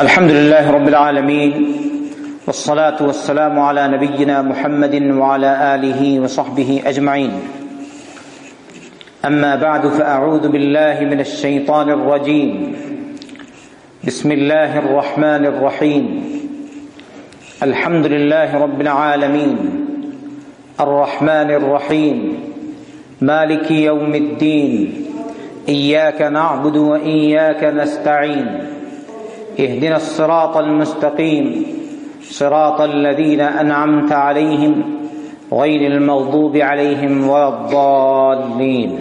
الحمد لله رب العالمين والصلاة والسلام على نبينا محمد وعلى آله وصحبه أجمعين. أما بعد فأعوذ بالله من الشيطان الرجيم. بسم الله الرحمن الرحيم. الحمد لله رب العالمين. الرحمن الرحيم. مالك يوم الدين. إياك نعبد وإياك نستعين. اهدنا الصراط المستقيم صراط الذين انعمت عليهم غير المغضوب عليهم ولا الضالين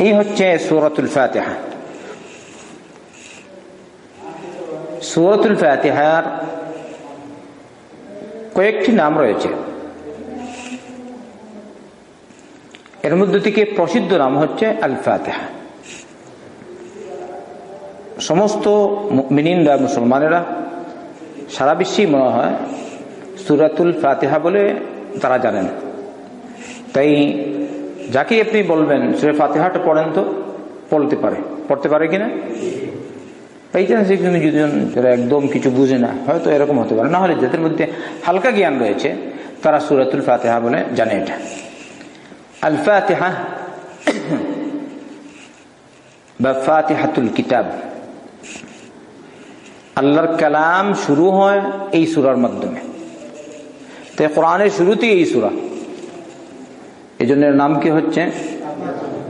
এই হচ্ছে সুরতুল ফাতিহা সুরতুল ফাতিহার কয়েকটি নাম রয়েছে এর মধ্যে থেকে প্রসিদ্ধ নাম হচ্ছে আল ফাতিহা সমস্ত মিনিনরা মুসলমানেরা সারা বিশ্বেই মনে হয় সুরাতুল ফাতেহা বলে তারা জানেন। তাই যাকে আপনি বলবেন, সুরে ফাতেহাটা পড়েন তো, পড়তে পারে। পড়তে পারে কিনা? এই চান্সে তুমি যদি একদম কিছু বুঝে না, হয়তো এরকম হতে পারে। না হলে যাদের মধ্যে হালকা জ্ঞান রয়েছে, তারা সুরাতুল ফাতেহা বলে জানে এটা। আল ফাতেহা বা ফাতেহাতুল কিতাব। আল্লাহর কালাম শুরু হয় এই সুরার মাধ্যমে। তাই কোরআনের শুরুতেই এই সুরা। এই জন্য নাম কি হচ্ছে?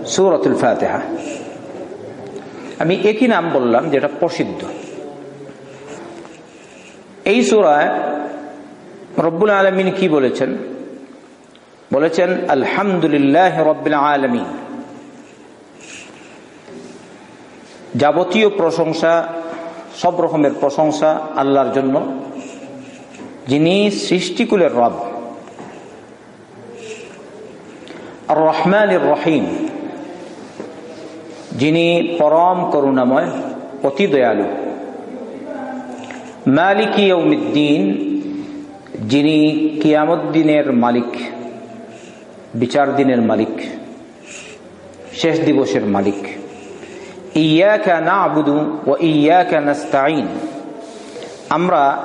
সুরতুল ফাতেহা। আমি একই নাম বললাম যেটা প্রসিদ্ধ। এই সুরায় রব্বুল আলমিন কি বলেছেন? বলেছেন, আলহামদুলিল্লাহ রব্বুল আলমিন। যাবতীয় প্রশংসা সব রকমের প্রশংসা আল্লাহর জন্য, যিনি সৃষ্টিকুলের রব। আর রহমান রহিম, যিনি পরম করুণাময়, অতি দয়ালু। মালিকি উমিদ্দিন যিনি কিয়ামুদ্দিনের মালিক বিচার দিনের মালিক, শেষ দিবসের মালিক। নাবুদু ও আমরা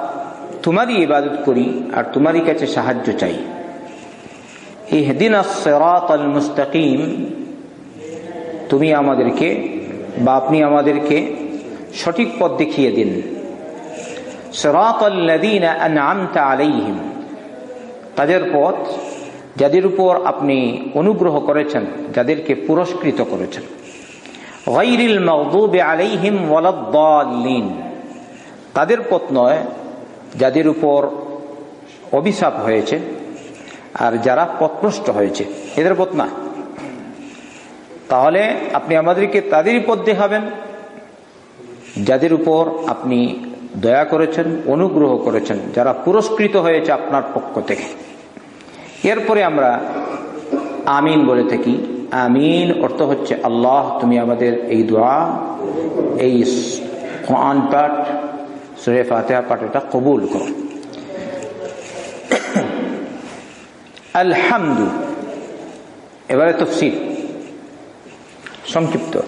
তোমারই ইবাদত করি আর তোমারই কাছে সাহায্য চাই। মুস্তাকিম, তুমি আমাদেরকে বা আপনি আমাদেরকে সঠিক পথ দেখিয়ে দিন। আলাইহিম, তাদের পথ যাদের উপর আপনি অনুগ্রহ করেছেন, যাদেরকে পুরস্কৃত করেছেন। গৈরিল মগদুবে আলাইহিম ওয়ালাদ্দাল্লিন তাদের পথ নয়, যাদের উপর অভিশাপ হয়েছে আর যারা পথনষ্ট হয়েছে। এদের পথ না। তাহলে আপনি আমাদেরকে তাদেরই পথ দেখাবেন, যাদের উপর আপনি দয়া করেছেন, অনুগ্রহ করেছেন, যারা পুরস্কৃত হয়েছে আপনার পক্ষ থেকে। এরপরে আমরা আমিন বলে থাকি। আমিন, অর্থ হচ্ছে আল্লাহ, তুমি আমাদের এই দোয়া, এই কোরআন পাঠ, সুরে ফাতেহা পাঠ এটা কবুল করো। আলহামদু, এবারে তফসিল। সংক্ষিপ্ত।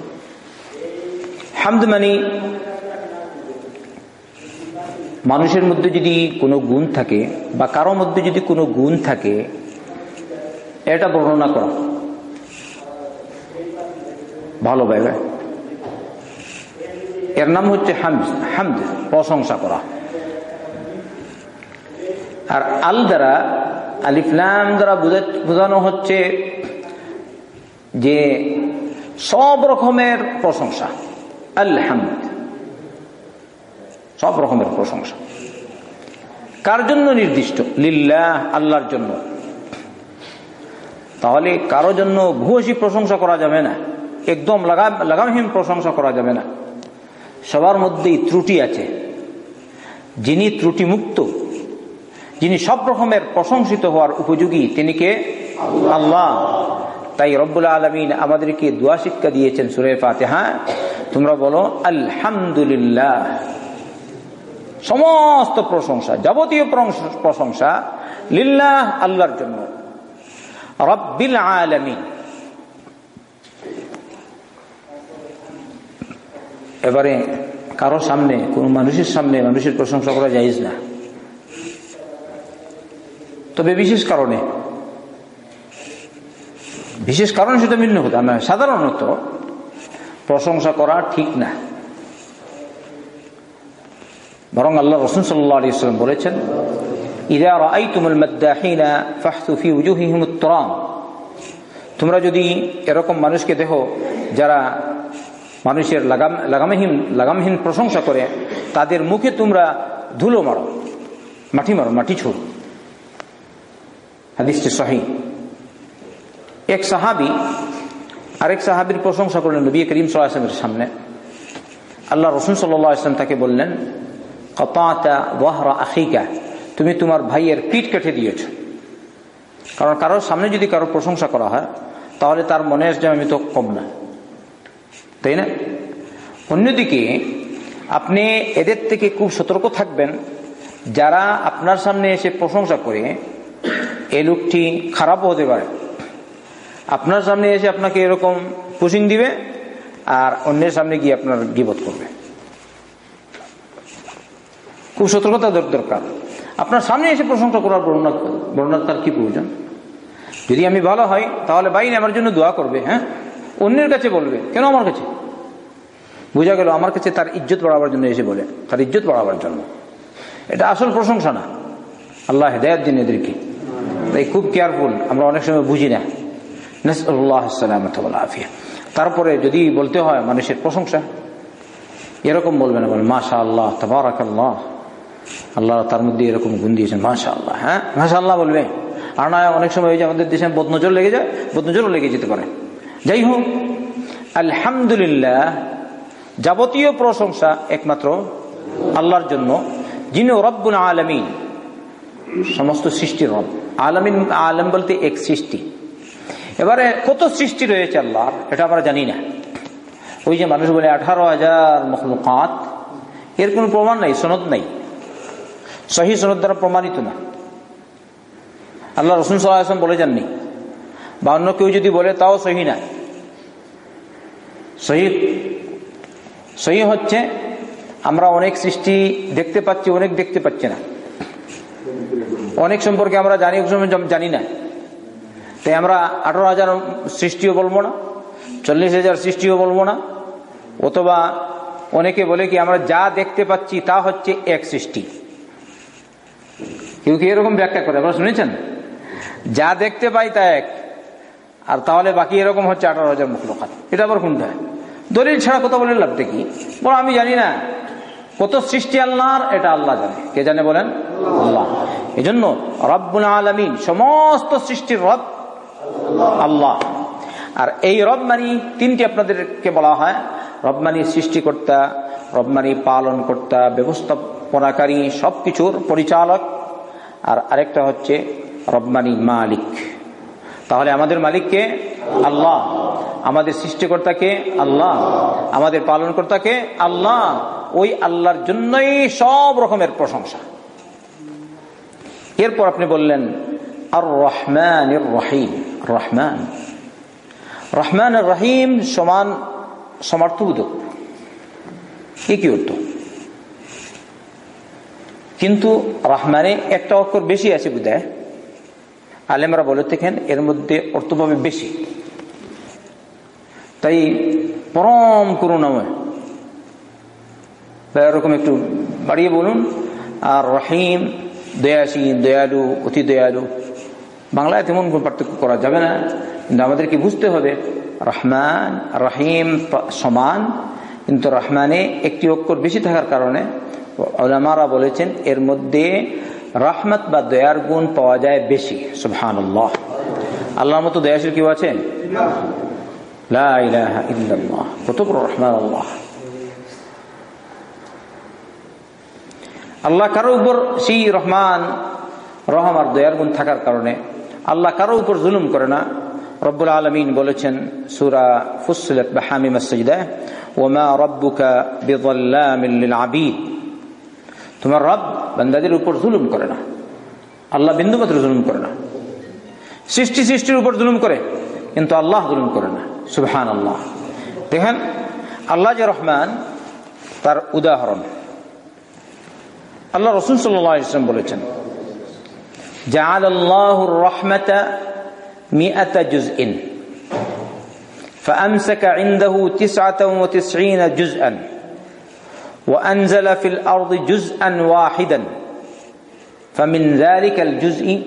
হামদ মানে মানুষের মধ্যে যদি কোনো গুণ থাকে বা কারও মধ্যে যদি কোনো গুণ থাকে, এটা বর্ণনা করা। ভালো ভাবে এর নাম হচ্ছে হামদ প্রশংসা করা। আর আল দ্বারা আলিফলাম দ্বারা বোঝানো হচ্ছে যে সব রকমের প্রশংসা। আলহামদ। সব রকমের প্রশংসা। কার জন্য নির্দিষ্ট? লিল্লাহ, আল্লাহর জন্য। তাহলে কারও জন্য ভূয়সী প্রশংসা করা যাবে না। একদম লাগামহীন প্রশংসা করা যাবে না। সবার মধ্যেই ত্রুটি আছে। যিনি ত্রুটি মুক্ত যিনি সব রকমের প্রশংসিত হওয়ার উপযোগী, তিনি কে? আল্লাহ। তাই রব্বুল আলমিন আমাদেরকে দোয়া শিক্ষা দিয়েছেন সুরে ফাতেহা। তোমরা বলো, আলহামদুলিল্লাহ। সমস্ত প্রশংসা, যাবতীয় প্রশংসা লিল্লাহ, আল্লাহর জন্য। রব্বিল আলমিন। এবারে কারও সামনে, কোনো মানুষের সামনে মানুষের প্রশংসা করা যাইজ না। তবে বিশেষ কারণে, বিশেষ কারণ সেটা ভিন্ন হতো না সাধারণত প্রশংসা করা ঠিক না। বরং আল্লাহ রসুন সাল্লাম বলেছেন তোমরা যদি এরকম মানুষকে দেখো যারা মানুষের লাগাম, লাগামহীন লাগামহীন প্রশংসা করে, তাদের মুখে তোমরা ধুলো মারো, মাটি মারো, মাটি ছোড়ো। হাদিসটি সহি। এক সাহাবি, আরেক সাহাবির প্রশংসা করলেন নবী করিম সাল্লামের সামনে। আল্লাহ রসুন সাল্লাম তাকে বললেন তুমি তোমার ভাইয়ের পিঠ কেটে দিয়েছ। কারণ কারোর সামনে যদি কারোর প্রশংসা করা হয়, তাহলে তার মনে আসছে আমি তো কম না। তাই না। অন্যদিকে, আপনি এদের থেকে খুব সতর্ক থাকবেন। যারা আপনার সামনে এসে প্রশংসা করে এই লোকটি খারাপও হতে পারে। আপনার সামনে এসে আপনাকে এরকম পুশিং দিবে, আর অন্যের সামনে গিয়ে আপনার গিবত করবে। খুব সতর্কতা দরকার। আপনার সামনে এসে প্রশংসা করার বর্ণনা তার কি প্রয়োজন? যদি আমি ভালো হয়, তাহলে বাইরে আমার জন্য দোয়া করবে হ্যাঁ? অন্যের কাছে বলবে, কেন আমার কাছে? বোঝা গেল আমার কাছে তার ইজ্জত বাড়াবার জন্য এসে বলে, তার ইজ্জত বাড়াবার জন্য। এটা আসল প্রশংসা না। আল্লাহ হেদায়ত দিন এদেরকে। তাই খুব কেয়ারফুল আমরা অনেক সময় বুঝি না। তারপরে যদি বলতে হয় মানুষের প্রশংসা, এরকম বলবে না, বলে মাশা আল্লাহ তবারাক আল্লাহ আল্লাহ তার মধ্যে এরকম গুণ দিয়েছেন মাশা আল্লাহ হ্যাঁ? মাশা আল্লাহ বলবে। আর না অনেক সময় যে আমাদের দেশে বদনজর লেগে যায়, বদনজরও লেগে যেতে পারে। যাই হোক আলহামদুলিল্লাহ, যাবতীয় প্রশংসা একমাত্র আল্লাহর জন্য যিনি রব্বুল আলমিন, সমস্ত সৃষ্টির রব। আলমিন আলম বলতে এক সৃষ্টি। এবারে কত সৃষ্টি রয়েছে আল্লাহ এটা আমরা জানি না। ওই যে মানুষ বলে আঠারো হাজার মখলুকাত, এর কোন প্রমাণ নাই, সনদ নাই। সহি সনদ দ্বারা প্রমাণিত না। আল্লাহ রসুন সাল্লাম বলে যাননি। বা অন্য কেউ যদি বলে, তাও সহি না। সহি সহি হচ্ছে, আমরা অনেক সৃষ্টি দেখতে পাচ্ছি, অনেক দেখতে পাচ্ছি না। অনেক সম্পর্কে আমরা জানি জানি না। তাই আমরা আঠারো হাজার সৃষ্টিও বলব না, চল্লিশ হাজার সৃষ্টিও বলব না, অথবা অনেকে বলে কি আমরা যা দেখতে পাচ্ছি তা হচ্ছে এক সৃষ্টি। কেউ কি এরকম ব্যাখ্যা করে? আপনারা শুনেছেন? যা দেখতে পাই তা এক। আর তাহলে বাকি এরকম হচ্ছে আঠারো হাজার মুখলোকাত। এটা আবার কোনটা দলিল ছাড়া কথা বলে লাভটা কি? বলো, আমি জানি না। কত সৃষ্টি আল্লাহর, এটা আল্লাহ জানে। কে জানে বলেন? আল্লাহ। এই জন্য রব্বুল আলমিন সমস্ত সৃষ্টির রব আল্লাহ। আর এই রব মানি তিনটি আপনাদেরকে বলা হয়। রব মানি সৃষ্টিকর্তা, রব মানি পালন কর্তা ব্যবস্থাপনাকারী, সবকিছুর পরিচালক। আর আরেকটা হচ্ছে রব্বানি মালিক। তাহলে আমাদের মালিককে আল্লাহ, আমাদের সৃষ্টিকর্তাকে আল্লাহ, আমাদের পালনকর্তাকে আল্লাহ, ওই আল্লাহর জন্যই সব রকমের প্রশংসা। এরপর আপনি বললেন আর রহমান রহিম। রহমান। রহমান রহিম সমান সমার্থবোধক। এ কি অর্থ? কিন্তু রহমানে একটা অক্ষর বেশি আছে বুঝায় আলেমরা বলে থাকেন, এর মধ্যে অর্থভাবে বেশি। তাই পরম করুণাময়। এরকম একটু বাড়িয়ে বলুন। আর রহিম দয়াসীন দয়ালু, অতি দয়ালু। বাংলায় তেমন পার্থক্য করা যাবে না। কিন্তু আমাদেরকে বুঝতে হবে, রহমান, রহিম সমান। কিন্তু রহমানে একটি অক্ষর বেশি থাকার কারণে ওলামারা বলেছেন, এর মধ্যে রহমত বা দয়ার গুণ পাওয়া যায় বেশি সুবহান আল্লাহর মতো দয়াশীল কেউ আছে কত বড় রহমান আল্লাহ। আল্লাহ কারও উপর সেই রহমান, রহম আর দয়ার গুণ থাকার কারণে আল্লাহ কারও উপর জুলুম করে না। রব্বুল আলমিন বলেছেন, সুরা ফুসলত বা হামিম ওমা রব্বুকা বিদুল্লাহ আবিদ। তোমার রব বান্দাদের উপর জুলুম করে না আল্লাহ বিন্দুমাত্র জুলুম করে না সৃষ্টি সৃষ্টির উপর জুলুম করে কিন্তু আল্লাহ জুলুম করে না সুবহান আল্লাহ দেখেন আল্লাহ যে রহমান তার উদাহরণ আল্লাহ রসুল সাল্লাম বলেছেন جعل الله الرحمة مئة جزء فأمسك عنده تسعة وتسعين جزءا وأنزل في الأرض جزءا واحدا فمن ذلك الجزء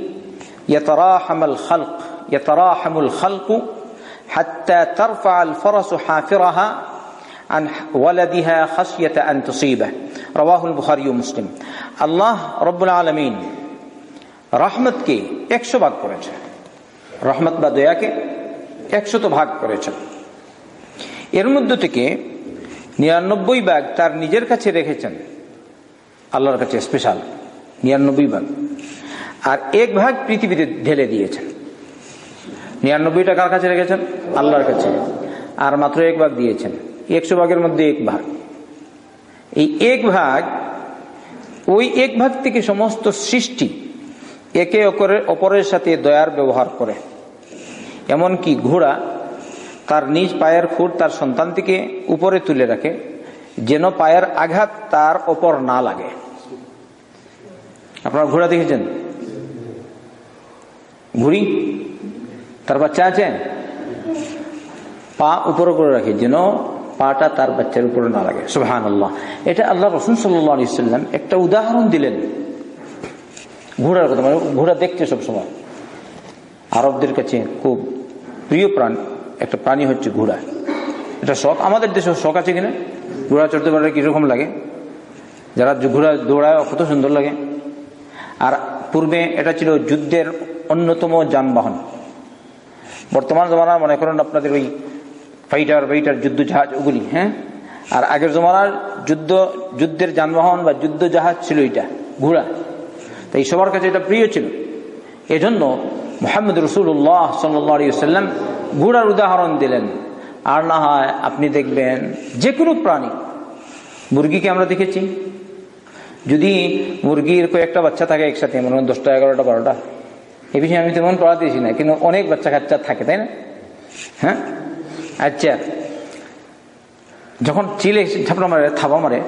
يتراحم الخلق يتراحم الخلق حتى ترفع الفرس حافرها عن ولدها خشية أن تصيبه رواه البخاري ومسلم الله رب العالمين রহমতকে একশো ভাগ করেছে রহমত বা দয়াকে একশত ভাগ করেছেন এর মধ্য থেকে নিরানব্বই ভাগ তার নিজের কাছে রেখেছেন। আল্লাহর কাছে স্পেশাল নিরানব্বই ভাগ আর এক ভাগ পৃথিবীতে ঢেলে দিয়েছেন। নিরানব্বইটা কার কাছে রেখেছেন? আল্লাহর কাছে। আর মাত্র এক ভাগ দিয়েছেন। একশো ভাগের মধ্যে এক ভাগ। এই এক ভাগ, ওই এক ভাগ থেকে সমস্ত সৃষ্টি একে অপরের অপরের সাথে দয়ার ব্যবহার করে। এমনকি ঘোড়া তার নিজ পায়ের খুঁট তার সন্তানটিকে উপরে তুলে রাখে, যেন পায়ের আঘাত তার ওপর না লাগে। আপনারা ঘোড়া দেখেছেন? ঘুড়ি? তার বাচ্চা আছে? পা উপরে করে রাখে, যেন পাটা তার বাচ্চার উপরে না লাগে। সুহান আল্লাহ এটা আল্লাহ রসুন সাল্লাম একটা উদাহরণ দিলেন। ঘোড়ার কথা মানে ঘোড়া দেখছে সবসময়। আরবদের কাছে খুব প্রিয় প্রাণ। একটা প্রাণী হচ্ছে ঘোড়া। এটা শখ? আমাদের দেশে শখ আছে কিনা? ঘোড়া চড়তে পারলে কীরকম লাগে? যারা ঘোড়া দৌড়ায় কত সুন্দর লাগে। আর পূর্বে এটা ছিল যুদ্ধের অন্যতম যানবাহন। বর্তমান জমানার মনে করেন আপনাদের ওই ফাইটার ফাইটার, যুদ্ধ জাহাজ ওগুলি হ্যাঁ? আর আগের জমানার যুদ্ধ, যুদ্ধের যানবাহন বা যুদ্ধ জাহাজ ছিল এটা, ঘোড়া। তাই সবার কাছে এটা প্রিয় ছিল। এজন্য মোহাম্মদ রসুল্লাহ সাল্লাম ঘোড়ার উদাহরণ দিলেন। আর না হয় আপনি দেখবেন যে কোনো প্রাণী। মুরগিকে আমরা দেখেছি। যদি মুরগির কয়েকটা বাচ্চা থাকে একসাথে, মনে হয় দশটা, এগারোটা, বারোটা। এ বিষয়ে আমি তেমন পড়া দিয়েছি না, কিন্তু অনেক বাচ্চা কাচ্চা থাকে, তাই না? হ্যাঁ? আচ্ছা। যখন চিলে ঝাপড়া মারে, থাবা মারে,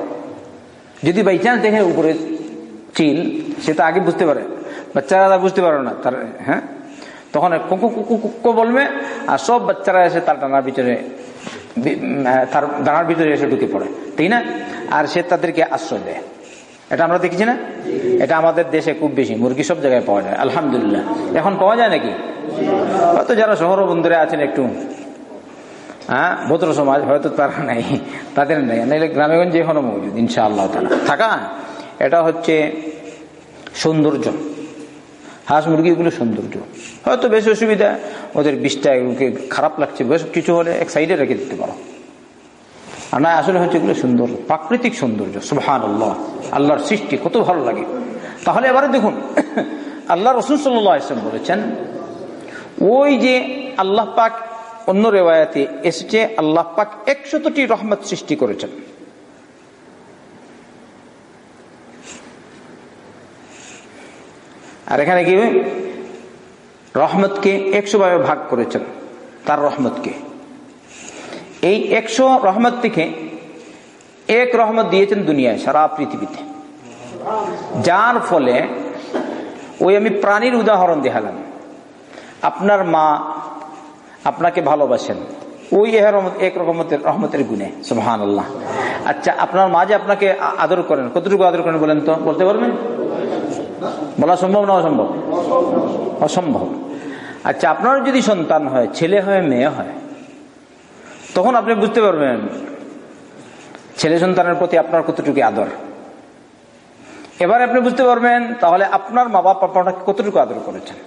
যদি বাই চান্স দেখে উপরে চিল, সে তো আগে বুঝতে পারে। বাচ্চারা বুঝতে পারে না তার হ্যাঁ? তখন কুকু কুকু কুকু বলবে, আর সব বাচ্চারা এসে তার ডানার ভিতরে তার ডানার ভিতরে এসে ঢুকে পড়ে। তাই না? আর সে তাদেরকে আশ্রয় দেয়। এটা আমরা দেখছি না? এটা আমাদের দেশে খুব বেশি। মুরগি সব জায়গায় পাওয়া যায়। আলহামদুলিল্লাহ। এখন পাওয়া যায় নাকি? হয়তো যারা শহর বন্ধুরা আছেন একটু। হ্যাঁ? ভদ্র সমাজ, হয়তো তারা নাই। তাদের নেই। নাইলে গ্রামেগঞ্জে এখনও মজুদ ইনশা আল্লাহ তালা থাকা এটা হচ্ছে সৌন্দর্য। হাঁস মুরগিগুলো সৌন্দর্য। হয়তো বেশ অসুবিধা, ওদের বিষটা খারাপ লাগছে, বেশ কিছু হলে এক সাইডে রেখে দিতে পারো। আর না, আসলে হচ্ছে এগুলো সুন্দর, প্রাকৃতিক সৌন্দর্য সুহান আল্লাহ আল্লাহর সৃষ্টি, কত ভালো লাগে। তাহলে এবারে দেখুন, আল্লাহ রসুল সাল্লাম বলেছেন, ওই যে আল্লাহ পাক অন্য রেওয়ায়াতে এসেছে, আল্লাহ পাক একশতটি রহমত সৃষ্টি করেছেন। আর এখানে কি? রহমতকে একশো ভাবে ভাগ করেছেন, তার রহমতকে। এই একশো রহমত থেকে এক রহমত দিয়েছেন দুনিয়ায়, সারা পৃথিবীতে। যার ফলে ওই আমি প্রাণীর উদাহরণ দেখালাম। আপনার মা আপনাকে ভালোবাসেন, ওই এক রকমের রহমতের গুণে সুহান আল্লাহ আচ্ছা আপনার মা যে আপনাকে আদর করেন, কতটুকু আদর করেন বলেন তো? বলতে পারবেন? বলা সম্ভব না অসম্ভব? অসম্ভব। আচ্ছা আপনার যদি সন্তান হয়, ছেলে হয়, মেয়ে হয়, তখন আপনি বুঝতে পারবেন, ছেলে সন্তানের প্রতি আপনার কতটুকু আদর। এবার আপনি বুঝতে পারবেন, তাহলে আপনার মা বাপ আপনাকে কতটুকু আদর করেছেন?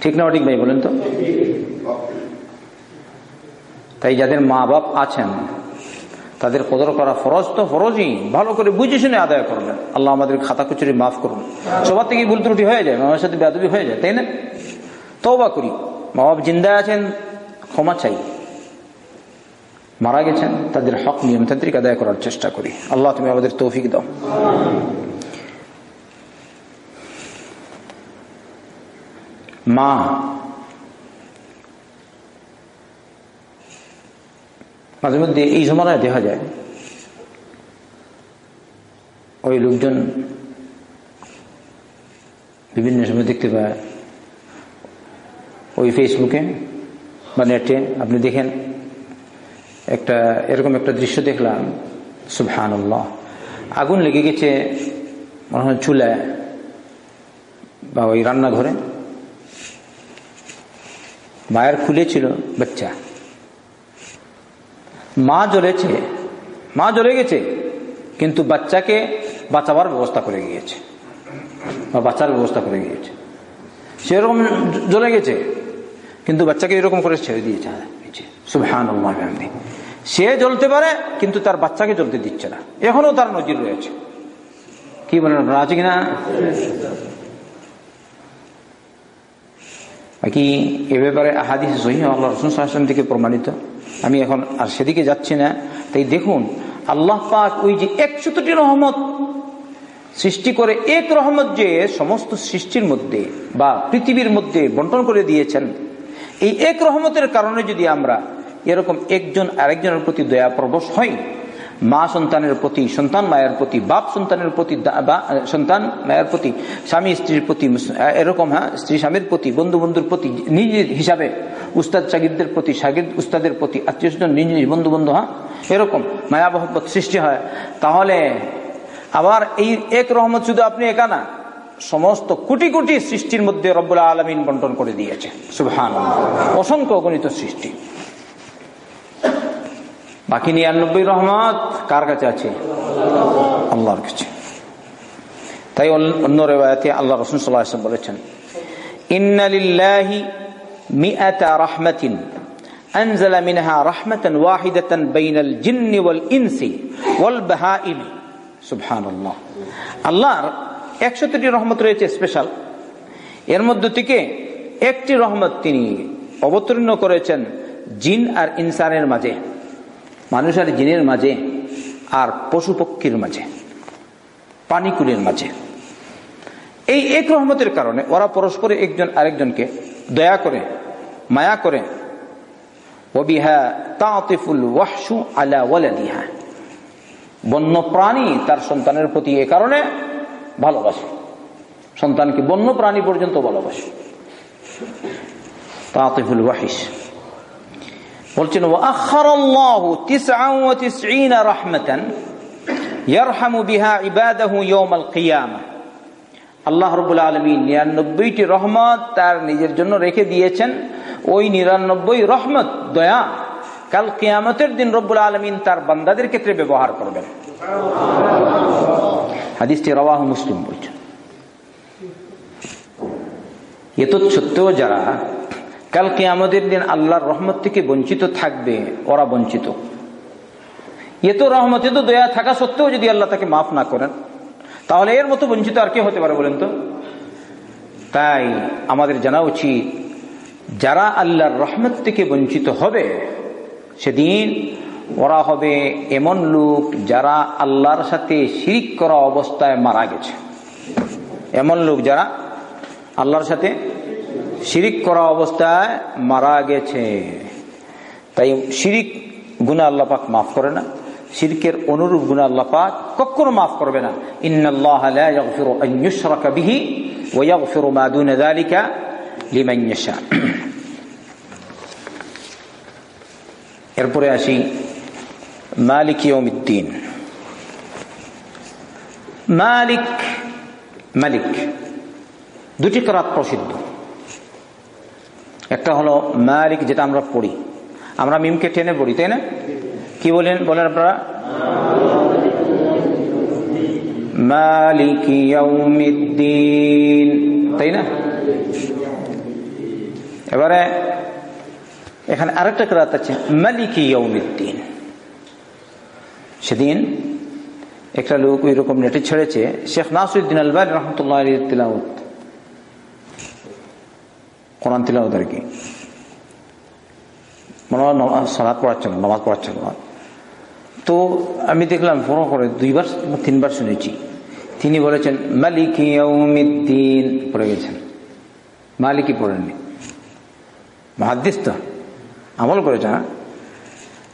ঠিক না ঠিক ভাই, বলেন তো। তাই যাদের মা বাপ আছেন তাদের কদর করা ফরজ তো ফরজই। ভালো করে বুঝে শুনে আদায় করবেন। আল্লাহ আমাদের খাতা কুচুরি মাফ করুন। সবার থেকে ভুল ত্রুটি হয়ে যায়, মামার সাথে বেদবি হয়ে যায়, তাই না? তবা করি। মা বাপ জিন্দায় আছেন, ক্ষমা চাই। মারা গেছেন, তাদের হক নিয়মতান্ত্রিক আদায় করার চেষ্টা করি। আল্লাহ তুমি আমাদের তৌফিক দাও। মা মাঝে মধ্যে এই জমানায় দেখা যায়। ওই লোকজন বিভিন্ন সময় দেখতে পায়। ওই ফেসবুকে বা নেটে আপনি দেখেন, একটা এরকম একটা দৃশ্য দেখলাম সুবহান আগুন লেগে গেছে, মনে হয় চুলায় বা ওই রান্নাঘরে। মায়ের খুলেছিল বাচ্চা। মা জ্বলেছে, মা জ্বলে গেছে, কিন্তু বাচ্চাকে বাঁচাবার ব্যবস্থা করে গিয়েছে। বা বাচ্চার ব্যবস্থা করে গিয়েছে। সেরকম জ্বলে গেছে, কিন্তু বাচ্চাকে এরকম করে ছেড়ে দিয়েছে। সুবহান সে জ্বলতে পারে, কিন্তু তার বাচ্চাকে জ্বলতে দিচ্ছে না। এখনও তার নজির রয়েছে। কি বলেন আপনারা, আছে কিনা? বাকি এ ব্যাপারে আহাদিস সহি থেকে প্রমাণিত। আমি এখন আর সেদিকে যাচ্ছি না। তাই দেখুন, আল্লাহ পাক ওই যে একশতটি রহমত সৃষ্টি করে এক রহমত যে সমস্ত সৃষ্টির মধ্যে বা পৃথিবীর মধ্যে বন্টন করে দিয়েছেন। এই এক রহমতের কারণে যদি আমরা এরকম একজন আরেকজনের প্রতি দয়া প্রবশ হই মা সন্তানের প্রতি, সন্তান মায়ের প্রতি, বাপ সন্তানের প্রতি সন্তান মায়ের প্রতি, স্বামী স্ত্রীর প্রতি এরকম হ্যাঁ স্ত্রী স্বামীর প্রতি, বন্ধু বন্ধুর প্রতি নিজের হিসাবে, উস্তাদ সাগিরদের প্রতি সাগির উস্তাদের প্রতি, আত্মীয় স্বজন, নিজ নিজ বন্ধু বন্ধু হ্যাঁ এরকম মায়া সৃষ্টি হয়। তাহলে আবার এই এক রহমত শুধু আপনি একা না, সমস্ত কোটি কোটি সৃষ্টির মধ্যে রব্বুল আলমিন বন্টন করে দিয়েছে। সুবহান অসংখ্য গণিত সৃষ্টি। বাকি নিরানব্বই রহমত কার কাছে আছে আল্লাহর কাছে তাই অন্য রেবায়তে আল্লাহ রসুন সাল্লাহ বলেছেন ইন্নালিল্লাহি মিআতা রাহমাতিন أنزل منها رحمة واحدة بين الجن والإنس والبهائم سبحان الله আল্লাহর একশোটি রহমত রয়েছে স্পেশাল এর মধ্যে থেকে একটি রহমত তিনি অবতীর্ণ করেছেন জিন আর ইনসানের মাঝে মানুষ আর জিনের মাঝে আর পশু পক্ষীর মাঝে, পানিকুলের মাঝে। এই এক রহমতের কারণে ওরা পরস্পরে একজন আরেকজনকে দয়া করে, মায়া করে। বন্য প্রাণী তার সন্তানের প্রতি এ কারণে ভালোবাসে। সন্তানকে বন্য প্রাণী পর্যন্ত ভালোবাসে। তাতিফুল ওয়াহিস বলছেন ওয়াখারাল্লাহু 99 রাহমাতান ইয়ারহামু বিহা ইবাদাহু ইয়াউমাল কিয়ামাহ আল্লাহ রাব্বুল আলামিন 99টি রহমত তার নিজের জন্য রেখে দিয়েছেন। ওই 99 রহমত দয়া কাল কিয়ামতের দিন রব্বুল আলামিন তার বান্দাদের ক্ষেত্রে ব্যবহার করবেন। হাদিসটি রাওয়াহু মুসলিম বলছেন। এত সত্ত্বেও যারা কালকে আমাদের দিন আল্লাহর রহমত থেকে বঞ্চিত থাকবে, ওরা বঞ্চিত। এত রহমত, এত দয়া থাকা সত্ত্বেও যদি আল্লাহ তাকে মাফ না করেন, তাহলে এর মতো বঞ্চিত আর কে হতে পারে বলেন তো? তাই আমাদের জানা উচিত, যারা আল্লাহর রহমত থেকে বঞ্চিত হবে, সেদিন ওরা হবে এমন লোক যারা আল্লাহর সাথে শিরিক করা অবস্থায় মারা গেছে। এমন লোক যারা আল্লাহর সাথে শিরিক করা অবস্থায় মারা গেছে। তাই শিরিক গুণা আল্লাহ পাক মাফ করে না। শিরকের অনুরূপ গুণা আল্লাহ পাক কখনো মাফ করবে না। ইয়াশা। এরপরে আসি মালিক মালিক মালিক, দুটি করাত প্রসিদ্ধ। একটা হলো মালিক যেটা আমরা পড়ি। আমরা মিমকে টেনে পড়ি, তাই না? কি বলেন বলেন আপনারা? মালিক তাই না? এবারে এখানে আরেকটা করাত আছে, মালিক ইয়ৌমিদ্দিন সেদিন একটা লোক ওই রকম নেটে ছেড়েছে, শেখ নাসুদ্দিন আলবাদ রহমতুল্লাহ কোরআন তিলাওত আর কি মনে হয় সালাদ পড়াচ্ছিল নামাজ পড়াচ্ছিল তো আমি দেখলাম ফোন করে দুইবার তিনবার শুনেছি। তিনি বলেছেন, মালিক ইয়ৌমিদ্দিন পড়ে গেছেন। মালিকই পড়েননি। মহাদিস তো। আমল করেছে না হ্যাঁ?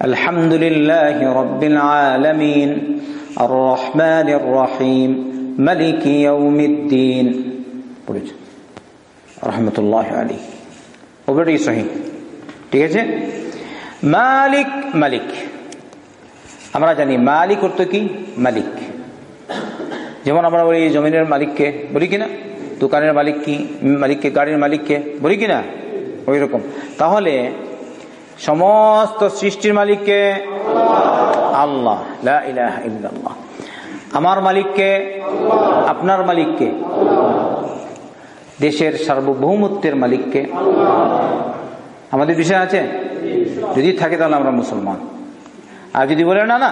আলহামদুলিল্লাহ রব্বিল আলমিন আর রহমান রহিম, মালিক ইয়ৌমিদ্দিন পড়েছেন। রহমতুল্লাহ আলী। ওটাই সহি। ঠিক আছে? মালিক মালিক। আমরা জানি মালিক অর্থ কি? মালিক। যেমন আমরা বলি জমিনের মালিককে, বলি কিনা? দোকানের মালিক কি? মালিককে, গাড়ির মালিককে, বলি কিনা? ওই রকম। তাহলে সমস্ত সৃষ্টির মালিককে আল্লাহ। আমার মালিককে, আপনার মালিককে দেশের সার্বভৌমত্বের মালিককে। আমাদের বিষয় আছে? যদি থাকে তাহলে আমরা মুসলমান। আর যদি বলে না না,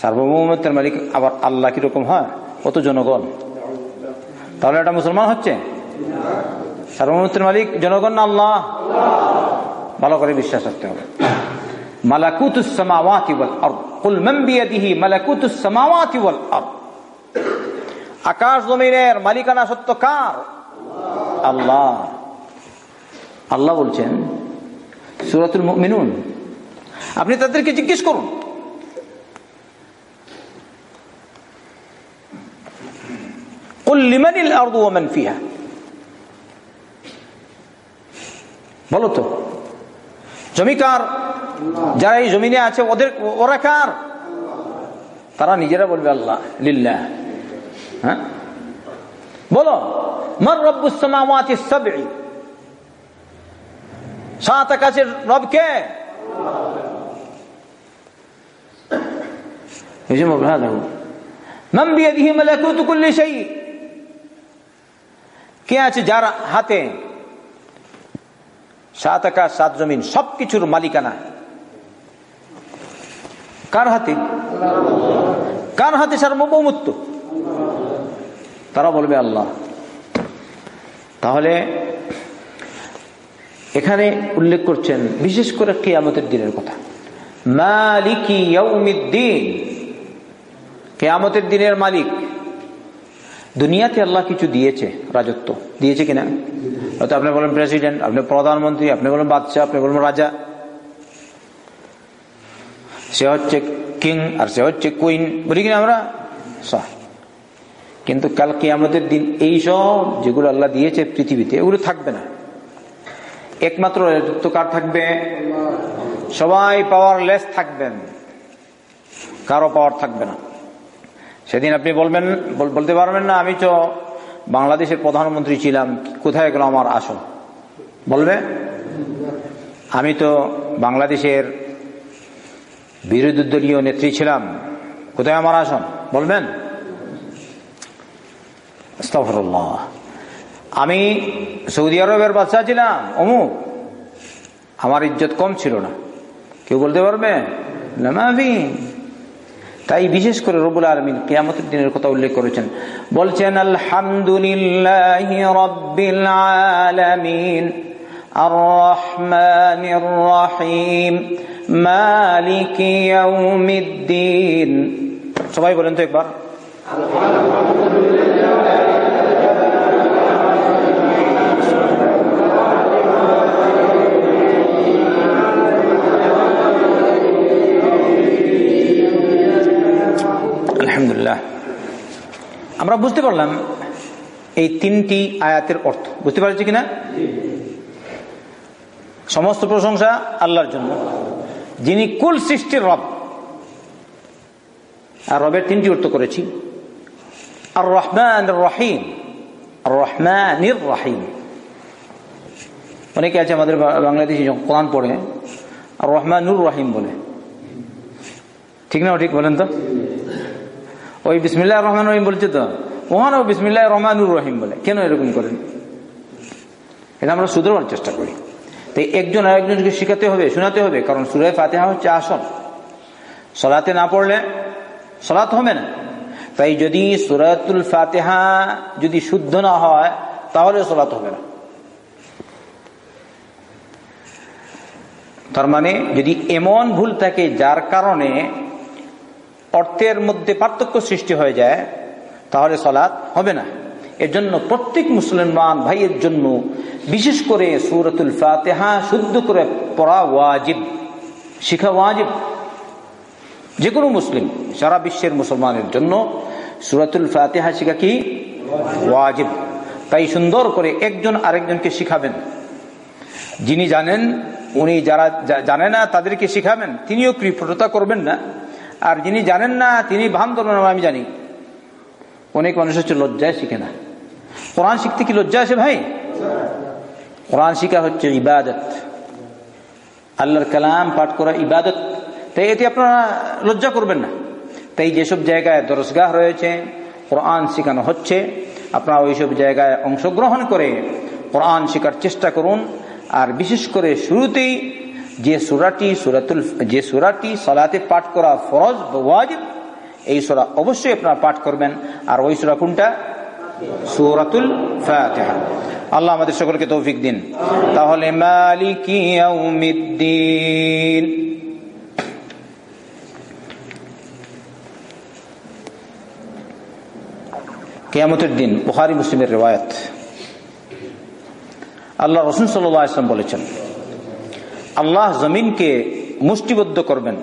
সার্বভৌমত্বের মালিক আবার আল্লাহ কীরকম হয়? কত জনগণ? তাহলে এটা মুসলমান হচ্ছে? সার্বভৌমত্বের মালিক জনগণ আল্লাহ? ভালো করে বিশ্বাস রাখতে হবে। আকাশ জমিনের মালিকানা সত্য কার? আল্লাহ। আল্লাহ বলছেন, সুরাতুল মিনুন আপনি তাদেরকে জিজ্ঞেস করুন। বলো তো জমিকার যারা এই জমিনে আছে, ওদের, ওরা কার? তারা নিজেরা বলবে আল্লাহ, লিল্লাহ। হ্যাঁ? বলো। মর রব্বুসমাওয়াতি সাবঈ সাত আকাশের রব কে يجمع بهذا هو من بيده ملكوت كل شيء কে আছে যার হাতে সাত আকাশ সাত জমিন সবকিছুর মালিকানা কার হাতে কার হাতে সার্বভৌমত্ব তারা বলবে আল্লাহ তাহলে এখানে উল্লেখ করছেন, বিশেষ করে কেয়ামতের দিনের কথা। মালিকি কেয়ামতের দিনের মালিক। দুনিয়াতে আল্লাহ কিছু দিয়েছে, রাজত্ব। দিয়েছে কিনা? হয়তো আপনি বলেন প্রেসিডেন্ট, আপনি প্রধানমন্ত্রী, আপনি বলেন বাদশাহ, আপনি বলেন রাজা। সে হচ্ছে কিং আর সে হচ্ছে কুইন। বলি কিনা আমরা? কিন্তু কাল কেয়ামতের দিন এই সব যেগুলো আল্লাহ দিয়েছে পৃথিবীতে, এগুলো থাকবে না। একমাত্র কার থাকবে? সবাই পাওয়ার লেস থাকবেন। কারও পাওয়ার থাকবে না। সেদিন আপনি বলবেন বলতে পারবেন না, আমি তো বাংলাদেশের প্রধানমন্ত্রী ছিলাম, কোথায় গেল আমার আসন বলবে? আমি তো বাংলাদেশের বিরোধী দলীয় নেত্রী ছিলাম, কোথায় আমার আসন বলবেন? আমি সৌদি আরবের বাচ্চা ছিলাম অমুক আমার ইজ্জত কম ছিল না কেউ বলতে পারবে তাই বিশেষ করে রবুল আলমিন কেয়ামতের দিনের কথা উল্লেখ করেছেন বলছেন আলহামদুলিল্লাহ রব্বিল আলামিন الرحمن الرحيم مالك يوم الدين সবাই বলেন তো একবার আলহামদুলিল্লাহ। আমরা বুঝতে পারলাম এই তিনটি আয়াতের অর্থ। বুঝতে পারছি কিনা? সমস্ত প্রশংসা আল্লাহর জন্য। যিনি কুল সৃষ্টির রব, আর রবের তিনটি অর্থ করেছি। আর রহমান রহিম রহমানির রাহিম অনেকে আছে আমাদের বাংলাদেশি কোরআন পড়ে আর রহমানুর রহিম বলে। ঠিক না ঠিক বলেন তো? ওই বিসমিল্লাহ রহমান রহিম বলছে তো? ওখানেও বিসমিল্লাহ রহমানুর রহিম বলে। কেন এরকম করেন? এটা আমরা শুধরানোর চেষ্টা করি। তাই একজন আরেকজনকে শিখাতে হবে, শোনাতে হবে, কারণ সুরায় ফাতেহা হচ্ছে আসন সলাতে না পড়লে সলাত হবে না। তাই যদি সুরাতুল ফাতেহা যদি শুদ্ধ না হয়, তাহলে সলাত হবে না। তার মানে যদি এমন ভুল থাকে যার কারণে অর্থের মধ্যে পার্থক্য সৃষ্টি হয়ে যায়, তাহলে সলাৎ হবে না। এজন্য প্রত্যেক মুসলমান ভাইয়ের জন্য বিশেষ করে সুরতুল ফাতেহা শুদ্ধ করে পড়া ওয়াজিব, শিখা ওয়াজিব। যে কোনো মুসলিম সারা বিশ্বের মুসলমানের জন্য সুরাতুল ফাতেহা শিখা কি? ওয়াজিব। তাই সুন্দর করে একজন আরেকজনকে শিখাবেন। যিনি জানেন, উনি যারা জানে না, তাদেরকে শিখাবেন। তিনিও কৃপণতা করবেন না। আর যিনি জানেন না, তিনি ভান ধরবেন আমি জানি। অনেক মানুষ হচ্ছে লজ্জায় শিখে না। কোরআন শিখতে কি লজ্জা আছে ভাই? কোরআন শিখা হচ্ছে ইবাদত। আল্লাহর কালাম পাঠ করা ইবাদত। তাই এতে আপনারা লজ্জা করবেন না। তাই যেসব জায়গায় দরসগাহ রয়েছে, কোরআন শেখানো হচ্ছে, আপনারা ওইসব জায়গায় অংশগ্রহণ করে কোরআন শেখার চেষ্টা করুন। আর বিশেষ করে শুরুতেই যে সুরাটি, সুরাতুল, যে সুরাটি সলাতে পাঠ করা ফরজ ওয়াজিব, এই সুরা অবশ্যই আপনারা পাঠ করবেন। আর ওই সুরা কোনটা? সুরাতুল ফাতিহা। আল্লাহ আমাদের সকলকে তৌফিক দিন। তাহলে মালিকি কেয়ামতের দিন বুখারি মুসলিমের রেওয়ায়ত। আল্লাহ রসুন সাল্লাম বলেছেন, আল্লাহ জমিনকে মুষ্টিবদ্ধ করবেন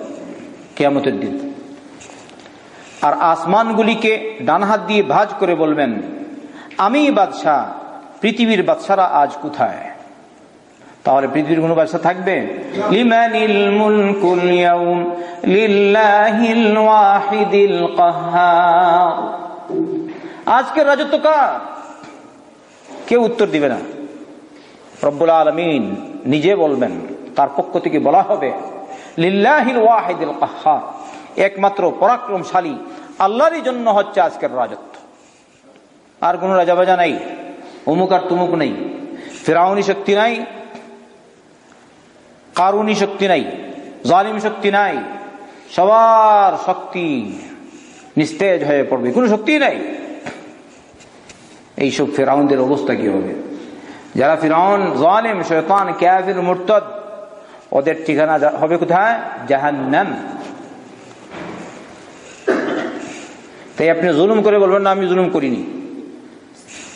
কেয়ামতের দিন। আর আসমানগুলিকে ডান হাত দিয়ে ভাজ করে বলবেন, আমি বাদশাহ, পৃথিবীর বাদশারা আজ কোথায়? তাহলে পৃথিবীর কোন বাদশা থাকবে? লিল্লাহিল আজকের রাজত্ব কার? কেউ উত্তর দিবে না। রব্বুল আলমিন নিজে বলবেন, তার পক্ষ থেকে বলা হবে একমাত্র পরাক্রমশালী, আল্লাহরই জন্য হচ্ছে আজকের রাজত্ব। আর কোন রাজাবাজা নাই, অমুক আর তুমুক নেই, ফেরাউনি শক্তি নাই, কারুনি শক্তি নাই, জালিম শক্তি নাই, সবার শক্তি নিস্তেজ হয়ে পড়বে। কোনো শক্তি নাই। এইসব ফেরাউনদের অবস্থা কি হবে? যারা ফিরাউন জালিম শৈতান ক্যাফির মুরতদ, ওদের ঠিকানা হবে কোথায়? জাহান্নাম। তাই আপনি জুলুম করে বলবেন, না, আমি জুলুম করিনি।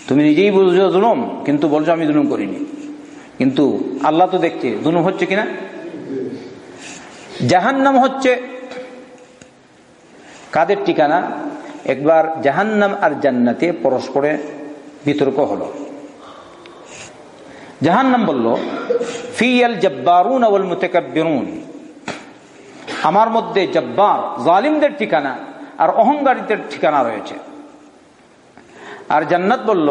তুমি নিজেই বুঝছ জুলুম, কিন্তু বলছো, আমি জুলুম করিনি। কিন্তু আল্লাহ তো দেখছে, জুলুম হচ্ছে কিনা? জাহান্নাম হচ্ছে কাদের ঠিকানা? একবার জাহান্নাম আর জান্নাতে পরস্পরে বিতর্ক হলো। জাহান্নাম বলল, ফিয়াল জব্বারুন আউল মুতাকাব্বিরুন। আমার মধ্যে জব্বার জালিমদের ঠিকানা আর অহংকারীদের ঠিকানা রয়েছে। আর জান্নাত বলল,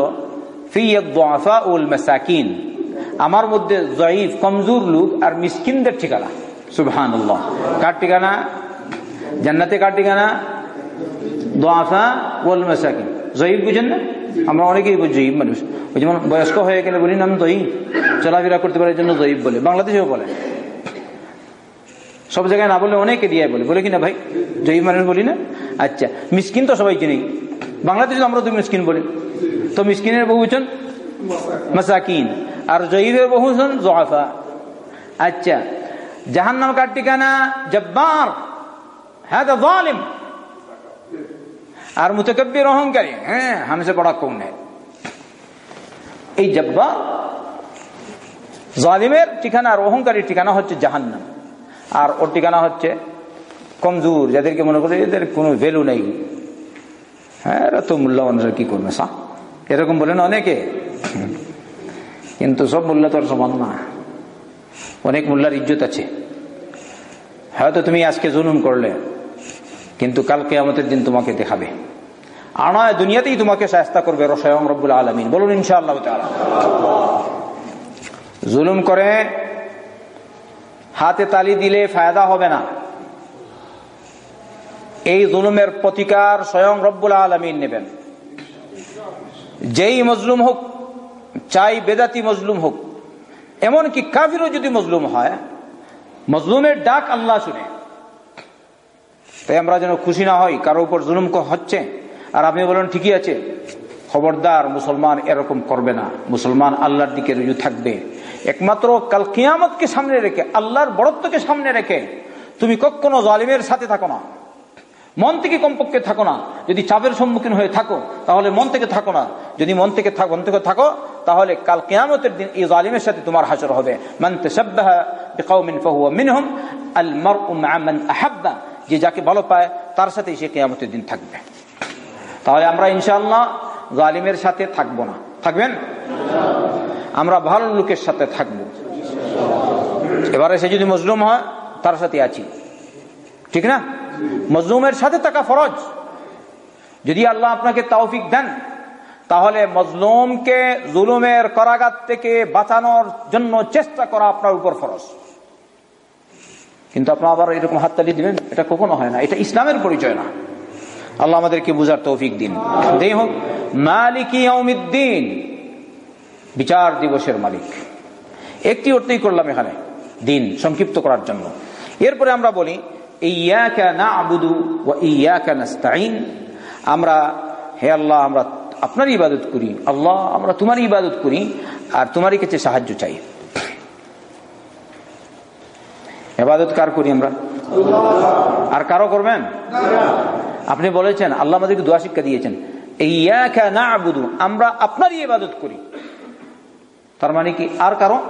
ফিয়া উল মাসাকিন। আমার মধ্যে জয়ীফ, কমজোর লোক আর মিসকিনদের ঠিকানা। সুবহান কার ঠিকানা? জান্নাতে কার ঠিকানা? দোয়াফা ওয়াল মাসাকিন। জয়ীফ বুঝেন না? আমরা অনেকেই জয়ীব মানুষ। ওই যেমন বয়স্ক হয়ে গেলে বলি, নাম দই চলাফেরা করতে পারে জন্য জয়ীব বলে। বাংলাদেশেও বলে। সব জায়গায় না বলে অনেকে দিয়ে বলে। বলে কিনা ভাই? জয়ীব মানুষ বলি না? আচ্ছা মিসকিন তো সবাই চিনি। বাংলাদেশে আমরা তো মিসকিন বলি। তো মিসকিনের বহুবচন মাসাকিন। আর জয়ীবের বহু বহুবচন জহাফা আচ্ছা জাহান নাম কার ঠিকানা? জব্বার। হ্যাঁ জালিম। আর মুতকব্বির অহংকারী। হ্যাঁ হামসে বড়া কৌন এই জব্বা জালিমের ঠিকানা আর অহংকারীর ঠিকানা হচ্ছে জাহান্নাম। আর ওর ঠিকানা হচ্ছে কমজোর, যাদেরকে মনে করে এদের কোনো ভ্যালু নেই। হ্যাঁ এরা তো মূল্য মানুষের কি করবে, সা? এরকম বলেন অনেকে। কিন্তু সব মূল্য তো সমান না। অনেক মূল্যার ইজ্জত আছে। হয়তো তুমি আজকে জুলুম করলে। কিন্তু কালকে আমাদের দিন তোমাকে দেখাবে। আনায় দুনিয়াতেই তোমাকে সাহস্তা করবে রসায়ং রব্বুল আলমিন। বলুন ইনশাআল্লাহ জুলুম করে হাতে তালি দিলে ফায়দা হবে না। এই জুলুমের প্রতিকার স্বয়ং রব্বুল আলমিন নেবেন। যেই মজলুম হোক, চাই বেদাতি মজলুম হোক, এমনকি কাফিরও যদি মজলুম হয়, মজলুমের ডাক আল্লাহ শুনে। তাই আমরা যেন খুশি না হই, কারও উপর জুলুম হচ্ছে। আর আপনি বলেন, ঠিকই আছে। খবরদার মুসলমান এরকম করবে না। মুসলমান আল্লাহর দিকে রুজু থাকবে। একমাত্র কাল কিয়ামতকে সামনে রেখে, আল্লাহর বড়ত্বকে সামনে রেখে তুমি কখনো জালিমের সাথে থাকো না। মন থেকে কমপক্ষে থাকো না। যদি চাপের সম্মুখীন হয়ে থাকো, তাহলে মন থেকে থাকো না। যদি মন থেকে মন থেকে থাকো, তাহলে কাল কেয়ামতের দিন এই জালিমের সাথে তোমার হাসর হবে। মান তাশাব্বাহা বিকাউমিন আল মা'a মান আহাব্বা। যে যাকে ভালো পায়, তার সাথে সে কেয়ামতের দিন থাকবে। তাহলে আমরা ইনশাল্লাহ জালিমের সাথে থাকব না। থাকবেন? আমরা ভালো লোকের সাথে থাকব। এবারে সে যদি মজলুম হয়, তার সাথে আছি। ঠিক না? মজলুমের সাথে থাকা ফরজ। যদি আল্লাহ আপনাকে তৌফিক দেন, তাহলে মজলুমকে জুলুমের করাঘাত থেকে বাঁচানোর জন্য চেষ্টা করা আপনার উপর ফরজ। কিন্তু আপনার আবার এরকম হাততালি দিবেন, এটা কখনো হয় না। এটা ইসলামের পরিচয় না। আল্লাহ আমাদেরকে বুঝার তৌফিক দিন। দেই হোক, মালিক দিন বিচার দিবসের মালিক। একটি অর্থই করলাম এখানে, দিন সংক্ষিপ্ত করার জন্য। এরপরে আমরা বলি আমরা, হে আল্লাহ, আমরা আপনার ইবাদত করি। আল্লাহ, আমরা তোমার ইবাদত করি, আর তোমারই কাছে সাহায্য চাই। এবাদত কার করি আমরা? আর কারও করবেন? আপনি বলেছেন, আল্লাহ আমাদেরকে দোয়া শিক্ষা দিয়েছেন। আমরা আপনারই ইবাদত করি। তার মানে কি, আর কারও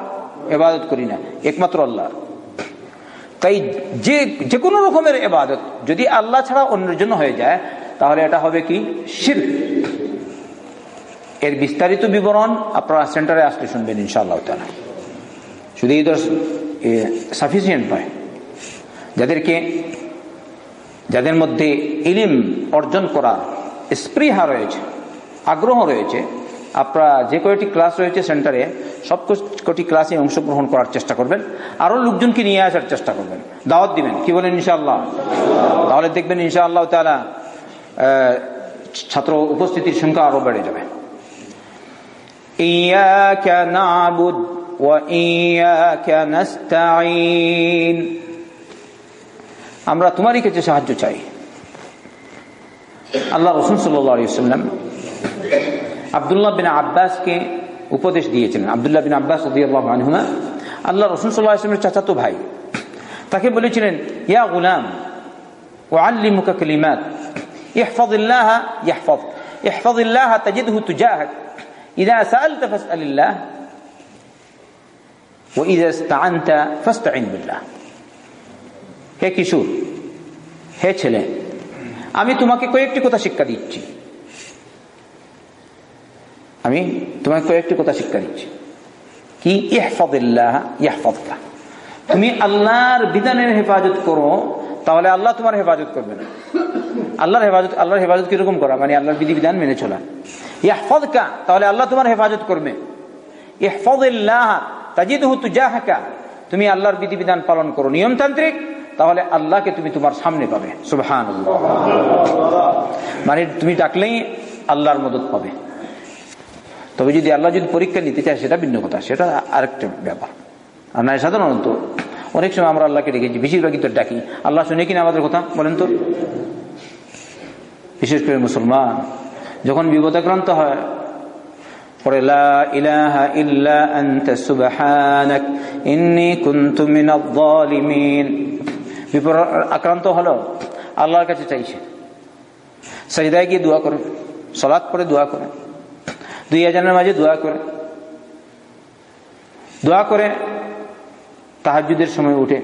এবাদত করি না। একমাত্র আল্লাহ। তাই যে যে কোনো রকমের এবাদত যদি আল্লাহ ছাড়া অন্যের জন্য হয়ে যায়, তাহলে এটা হবে কি? শির। এর বিস্তারিত বিবরণ আপনারা সেন্টারে আসলে শুনবেন, ইনশাআল্লাহ তালা শুধু এই সাফিসিয়েন্ট নয়। যাদেরকে, যাদের মধ্যে ইলিম অর্জন করার স্পৃহা রয়েছে, আগ্রহ রয়েছে, আপনারা যে কয়েকটি ক্লাস রয়েছে সেন্টারে সব কটি ক্লাসে অংশগ্রহণ করার চেষ্টা করবেন। আরও লোকজনকে নিয়ে আসার চেষ্টা করবেন। দাওয়াত দিবেন, কি বলেন ইনশাআল্লাহ? তাহলে দেখবেন ইনশাআল্লাহ তারা ছাত্র উপস্থিতির সংখ্যা আরও বেড়ে যাবে। ইয়াকা আমরা তোমারই কাছে সাহায্য চাই আল্লাহ রসুল সাল্লাম আবদুল্লাহ বিন আব্বাসকে উপদেশ দিয়েছিলেন আবদুল্লাহ বিন আব্বাস আনহুমা আল্লাহ রসুল সাল্লাহ আসলামের চাচাতো ভাই তাকে বলেছিলেন ইয়া গুলাম ও আল্লিমুকা কলিমাত احفظ الله يحفظ احفظ الله تجده تجاهك إذا سألت فاسأل الله হে কিশোর, হে ছেলে, আমি তোমাকে কয়েকটি কথা শিক্ষা দিচ্ছি। আমি তোমাকে কয়েকটি কথা শিক্ষা দিচ্ছি। কি? তুমি আল্লাহর বিধানের হেফাজত করো, তাহলে আল্লাহ তোমার হেফাজত করবে না। আল্লাহর হেফাজত আল্লাহর হেফাজত কীরকম করা? মানে আল্লাহর বিধি বিধান মেনে চলা। ইহফাদকা, তাহলে আল্লাহ তোমার হেফাজত করবে। ইহফাদিল্লাহ তুমি আল্লাহর বিধিবিধান পালন করো নিয়মতান্ত্রিক, তাহলে আল্লাহকে তুমি তোমার সামনে পাবে। সুবহান মানে তুমি ডাকলেই আল্লাহর মদত পাবে। তবে যদি আল্লাহ যদি পরীক্ষা নিতে চায়, সেটা ভিন্ন কথা, সেটা আরেকটা ব্যাপার। আর নয় সাধারণত, অনেক সময় আমরা আল্লাহকে ডেকেছি, বেশিরভাগই তো ডাকি। আল্লাহ শুনে কিনা আমাদের কথা, বলেন তো? বিশেষ করে মুসলমান, যখন বিপদাক্রান্ত হয় পরে লা ইলাহা ইল্লা আনতা সুবহানাক, ইন্নী কুনতু মিনাজ জালিমিন বিপদ আক্রান্ত হলো, আল্লাহর কাছে চাইছে। সাজদায় গিয়ে দোয়া করে সলাৎ পরে দোয়া করে দুই হাজারের মাঝে দোয়া করে দোয়া করে তাহাজুদের সময় উঠে।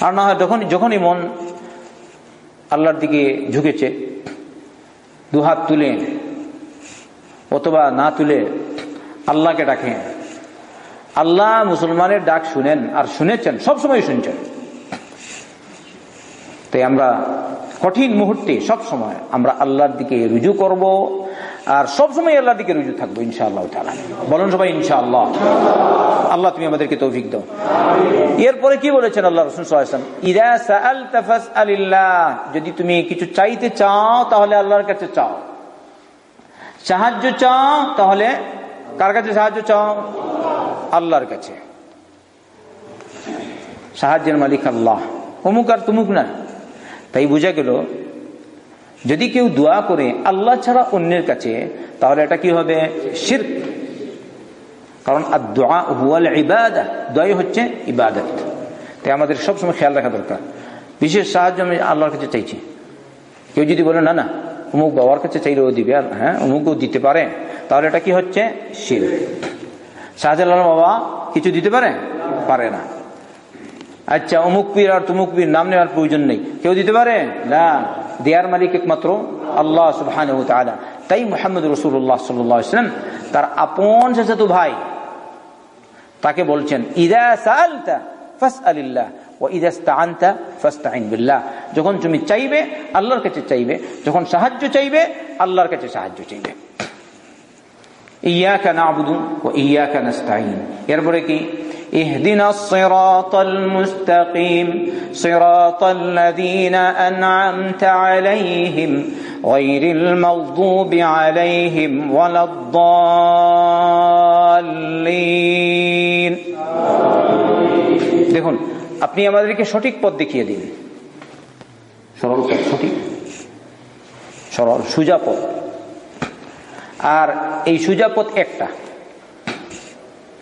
আর না হয় যখন, যখনই মন আল্লাহর দিকে ঝুঁকেছে, দুহাত তুলে অথবা না তুলে আল্লাহকে ডাকে আল্লাহ মুসলমানের ডাক শুনেন আর শুনেছেন, সবসময় শুনছেন। তাই আমরা কঠিন মুহূর্তে সব সময় আমরা আল্লাহর দিকে রুজু করব আর সবসময় আল্লাহর দিকে রুজু থাকব, ইনশাআল্লাহ বলুন সবাই, ইনশাআল্লাহ। আল্লাহ তুমি আমাদেরকে তৌফিক দাও। এরপরে কি বলেছেন আল্লাহ আলাইহি ওয়াসাল্লাম? ইদা সাআলতা যদি তুমি কিছু চাইতে চাও, তাহলে আল্লাহর কাছে চাও। সাহায্য চাও, তাহলে কার কাছে সাহায্য চাও? আল্লাহর কাছে। সাহায্যের মালিক আল্লাহ। অমুক আর তুমুক না। তাই বোঝা গেল, যদি কেউ দোয়া করে আল্লাহ ছাড়া অন্যের কাছে, তাহলে এটা কি হবে? শির কারণ দোয়াই হচ্ছে ইবাদত। তাই আমাদের সবসময় খেয়াল রাখা দরকার। বিশেষ সাহায্য আমি আল্লাহর কাছে চাইছি। কেউ যদি বলে, না না অমুক বাবার কাছে চাইলেও দিবে, আর হ্যাঁ অমুকও দিতে পারে। তাহলে এটা কি হচ্ছে? শির শাহজালাল বাবা কিছু দিতে পারে? পারে না। আচ্ছা অমুক পীর আর তুমুক পীর নাম নেওয়ার প্রয়োজন নেই। কেউ দিতে পারে? না। দেয়ার মালিক একমাত্র আল্লাহ সুবহান তাই মোহাম্মদ রসুল্লাহ সাল্লাম তার আপন তো ভাই তাকে বলছেন, ইদা সালতা ফাস আলিল্লাহ ও ইদাস্তাআনতা ফাস্তাইন বিল্লাহ যখন তুমি চাইবে আল্লাহর কাছে চাইবে যখন সাহায্য চাইবে আল্লাহর কাছে সাহায্য চাইবে ইয়াকা নাবুদু ও ইয়াকা নাস্তাইন এরপরে কি اهدنا الصراط المستقيم صراط الذين أنعمت عليهم غير المغضوب عليهم ولا الضالين দেখুন আপনি আমাদেরকে সঠিক পথ দেখিয়ে দিন। সরল পথ সঠিক? সরল সুজা পথ। আর এই সুজা পথ একটা।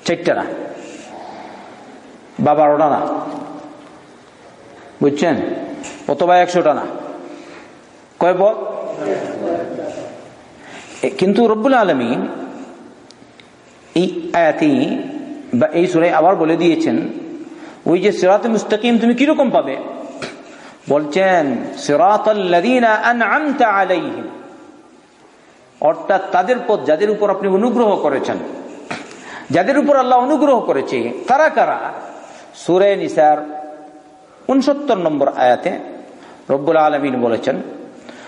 চারটা না। বা বারোটা না। বুঝছেন? অথবা একশোটা না। কয় পথ? কিন্তু রব্বুল আলমী এই আয়াতি বা এই সুরে আবার বলে দিয়েছেন ওই যে সিরাত মুস্তাকিম তুমি কীরকম পাবে? বলছেন অর্থাৎ তাদের পথ যাদের উপর আপনি অনুগ্রহ করেছেন, যাদের উপর আল্লাহ অনুগ্রহ করেছে, তারা কারা? সুরে নিসার উনসত্তর নম্বর আয়াতে রব্বুল আলমিন বলেছেন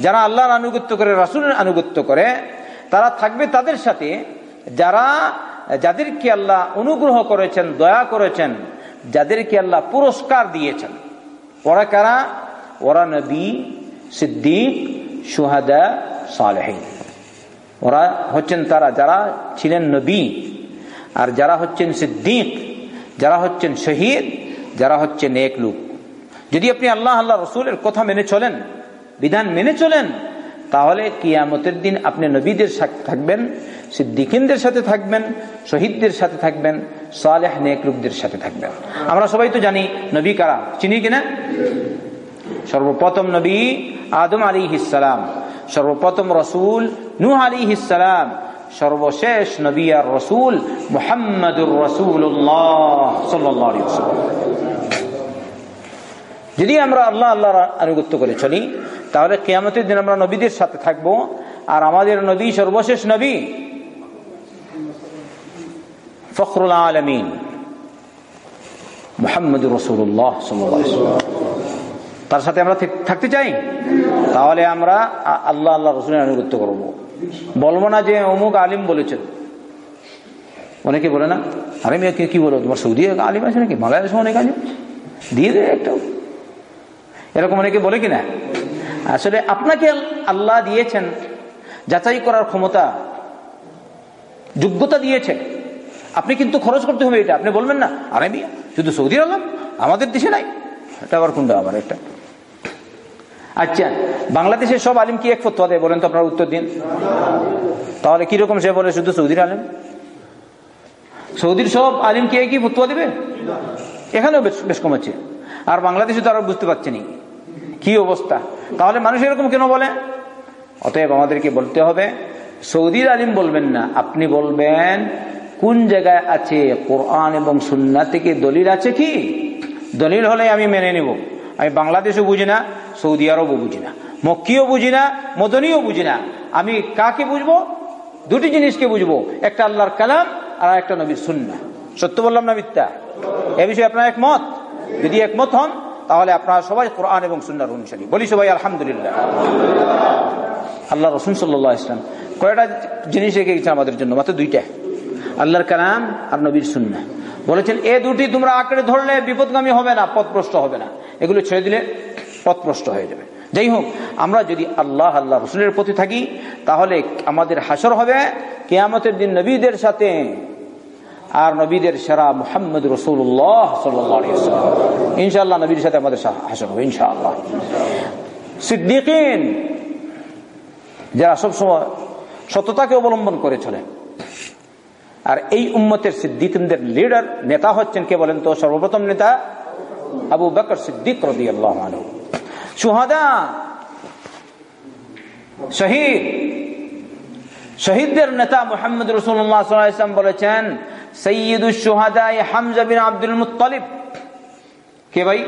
যারা আল্লাহর আনুগত্য করে, রাসুলের আনুগত্য করে, তারা থাকবে তাদের সাথে। যারা, যাদেরকে আল্লাহ অনুগ্রহ করেছেন, দয়া করেছেন, যাদেরকে আল্লাহ পুরস্কার দিয়েছেন। ওরা কারা? ওরা নবী, সিদ্দিক সুহাদা সালেহীন। ওরা হচ্ছেন তারা, যারা ছিলেন নবী। আর যারা হচ্ছেন সিদ্দিক, যারা হচ্ছেন শহীদ, যারা হচ্ছেন এক লোক। যদি আপনি আল্লাহ আল্লাহ, রসুলের কথা মেনে চলেন বিধান মেনে চলেন, তাহলে কিয়ামতের দিন আপনি নবীদের সাথে থাকবেন, সিদ্দিকিনদের সাথে থাকবেন, শহীদদের সাথে থাকবেন, সালেহ নেক লোকদের সাথে থাকবেন। আমরা সবাই তো জানি নবী কারা, চিনি কিনা? সর্বপ্রথম নবী আদম আলী ইসালাম সর্বপ্রথম রসুল নূহ আলী ইসালাম সর্বশেষ নবী আর রসুল মোহাম্মদুর রসুল্লাহ সাল্লাহ যদি আমরা আল্লাহ আল্লাহর আনুগত্য করে চলি তাহলে কেয়ামতের দিন আমরা নবীদের সাথে থাকব আর আমাদের নবী সর্বশেষ নবী। ফখরুল আলমিন। মোহাম্মদুর রসুল্লাহ তার সাথে আমরা থাকতে চাই? তাহলে আমরা আল্লাহ আল্লাহ রসুলের আনুগত্য করব। বলব না যে অমুক আলিম বলেছেন। অনেকে বলে না, আরে মেয়ে, কি বলো? তোমার সৌদি আলিম আছে নাকি? বাংলাদেশে অনেক আলিম দিয়ে দেয় একটা এরকম অনেকে বলে কিনা? আসলে আপনাকে আল্লাহ দিয়েছেন, যাচাই করার ক্ষমতা, যোগ্যতা দিয়েছে আপনি কিন্তু খরচ করতে হবে এটা। আপনি বলবেন না আরে শুধু সৌদি আরব? আমাদের দেশে নাই। এটা আবার কোনটা? আবার একটা। আচ্ছা বাংলাদেশের সব আলিম কি এক ফতোয়া দেয়? বলেন তো আপনার উত্তর দিন। তাহলে কীরকম সে বলে, শুধু সৌদির আলিম? সৌদির সব আলিম কি একই ফতোয়া দেবে? এখানেও বেশ কম আছে। আর বাংলাদেশে তো আরও বুঝতে পারছেনি কি অবস্থা? তাহলে মানুষ এরকম কেন বলে? অতএব আমাদেরকে বলতে হবে, সৌদির আলিম বলবেন না, আপনি বলবেন, কোন জায়গায় আছে কোরআন এবং সুন্না থেকে দলিল আছে কি? দলিল হলে আমি মেনে নেব। আমি বাংলাদেশও বুঝি না, সৌদি আরবও বুঝি না, মক্কিও বুঝি না, মদনীও বুঝি না। আমি কাকে বুঝব? দুটি জিনিসকে বুঝব, একটা আল্লাহর কালাম আর একটা নবীর সুন্না সত্য বললাম না মিথ্যা? এ বিষয়ে আপনার একমত? যদি একমত হন তাহলে আপনারা সবাই কোরআন এবং সুন্নার অনুসারী। বলি সবাই, আলহামদুলিল্লাহ। আল্লাহ রসুন সাল্লাহ ইসলাম কয়টা জিনিস রেখে গেছেন আমাদের জন্য? মাত্র দুইটা। আল্লাহর কালাম আর নবীর সুন্না বলেছেন, এ দুটি তোমরা আঁকড়ে ধরলে বিপদগামী হবে না পথপ্রষ্ট হবে না। এগুলো ছেড়ে দিলে পথপ্রষ্ট হয়ে যাবে। যাই হোক, আমরা যদি আল্লাহ আল্লাহ রসুলের প্রতি থাকি, তাহলে আমাদের হাসর হবে কেয়ামতের দিন নবীদের সাথে। আর নবীদের সেরা মোহাম্মদ রসুল্লাহ সাল্লাম ইনশাআল্লাহ নবীর সাথে আমাদের হাসর হবে, ইনশাআল্লাহ। সিদ্দিকিন, যারা সবসময় সততাকে অবলম্বন করে চলে। আর এই উম্মতের সিদ্দিকদের লিডার নেতা হচ্ছেন কে বলেন তো? সর্বপ্রথম নেতা আবু বকর সিদ্দিক রদি আল্লাহ সুহাদা শহীদ শহীদদের নেতা মোহাম্মদ রসুল্লাহাম বলেছেন সৈয়দুসহাদাই হামজা বিন আব্দুল মুতালিব কে ভাই?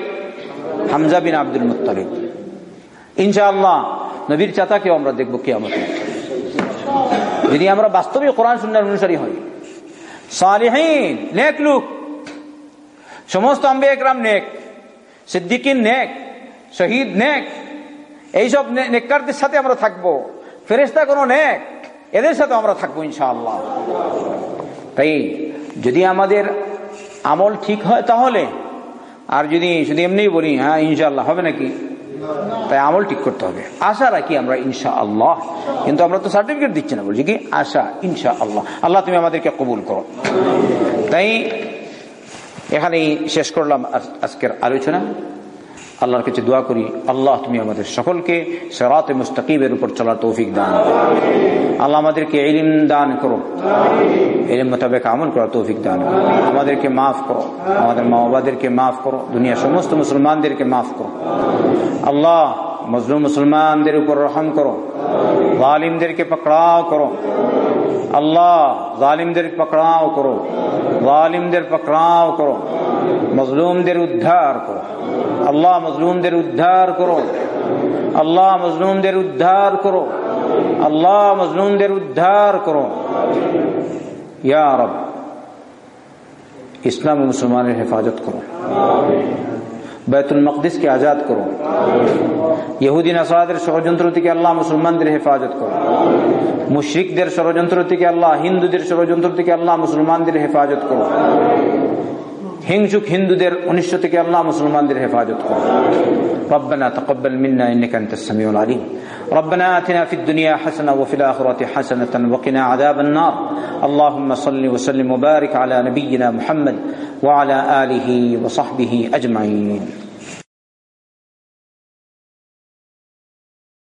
হামজা বিন আব্দুল মুতালিব ইনশাআল্লাহ, নবীর চাতাকেও আমরা দেখব কে আমাদের যদি আমরা বাস্তবে কোরআন সুন্নার অনুসারী হই। সালিহীন, নেক লোক। সমস্ত আম্বে একরাম নেক। সিদ্দিকিন নেক। শহীদ নেক। এইসব নেককারদের সাথে আমরা থাকব। ফেরেস্তা কোনো নেক। এদের সাথে আমরা থাকব ইনশাআল্লাহ। তাই যদি আমাদের আমল ঠিক হয় তাহলে, আর যদি, শুধু এমনি বলি হ্যাঁ ইনশাআল্লাহ, হবে নাকি? তাই আমল ঠিক করতে হবে। আশা রাখি আমরা ইনশা আল্লাহ কিন্তু আমরা তো সার্টিফিকেট দিচ্ছি না, বলছি কি? আশা ইনশা আল্লাহ আল্লাহ তুমি আমাদেরকে কবুল করো। তাই এখানেই শেষ করলাম আজকের আলোচনা। আল্লাহর কাছে দোয়া করি আল্লাহ তুমি আমাদের সকলকে সেরাতে মুস্তাকিবের উপর চলার তৌফিক দান আল্লাহ আমাদেরকে এলিম দান করো এলিম মোতাবেক আমল করার তৌফিক দান আমাদেরকে মাফ করো আমাদের মা বাবাদেরকে মাফ করো দুনিয়ার সমস্ত মুসলমানদেরকে মাফ করো আল্লাহ মজলুম মুসলমানদের উপর রহম করো জালিমদেরকে পকড়াও করো আল্লাহ জালিমদের পকড়াও করো জালিমদের পকড়াও করো মজলুমদের উদ্ধার করো আল্লাহ মজলুমদের উদ্ধার করো আল্লাহ মজলুমদের উদ্ধার করো আল্লাহ মজলুমদের উদ্ধার করো ইয়া রব ইসলাম মুসলমানের হেফাজত করো বেতুল মকদিসকে আজাদ করো ইহুদিন আসাদের ষড়যন্ত্র থেকে আল্লাহ মুসলমানদের হেফাজত করো মুশরিকদের ষড়যন্ত্র থেকে আল্লাহ হিন্দুদের ষড়যন্ত্র থেকে আল্লাহ মুসলমানদের হেফাজত করো হিংসুক হিন্দুদের অনিশ্চ থেকে আল্লাহ মুসলমানদের হেফাজত করো ربنا تقبل منا انك انت السميع العليم ربنا اتنا في الدنيا حسنه وفي الاخره حسنه وقنا عذاب النار اللهم صل وسلم وبارك على نبينا محمد وعلى اله وصحبه اجمعين